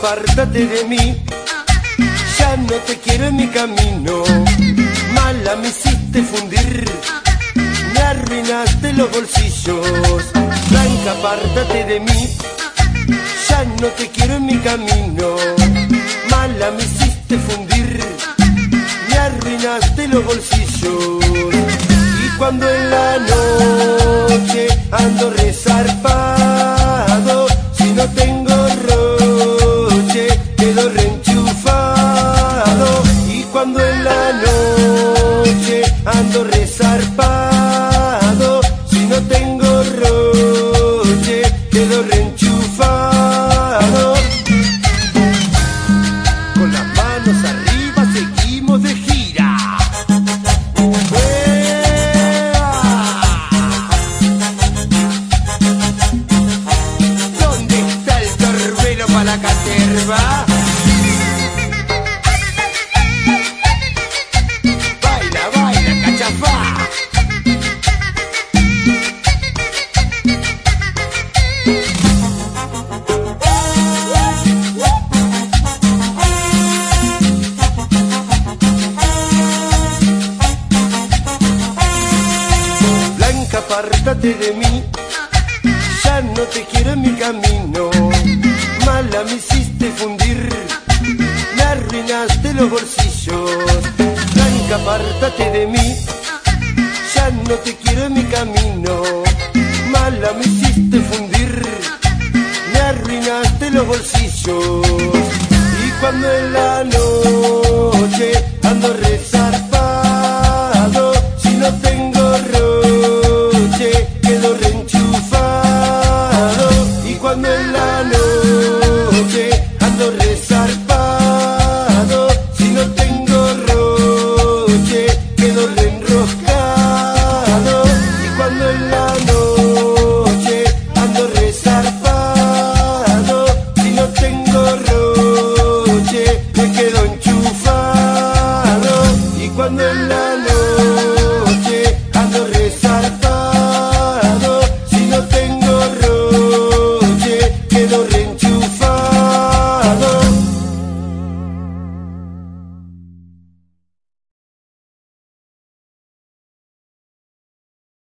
apártate de mí. Ya no te quiero en mi camino. Mala me hiciste fundir. Me arruinaste los bolsillos. Blanca, apártate de mí. Ya no te quiero en mi camino. Mala me hiciste fundir. Me arruinaste los bolsillos. Y cuando en la noche ando resarpado, la caterva? Baila, baila, cachafá. Blanca, apártate de mí. Ya no te quiero en mi camino me hiciste fundir, me arruinaste los bolsillos. Franca, apártate de mí, ya no te quiero en mi camino. Mala me hiciste fundir, me arruinaste los bolsillos. Y cuando en la noche ando resarpado, si no tengo roche, quedo reenchufado. Y cuando en la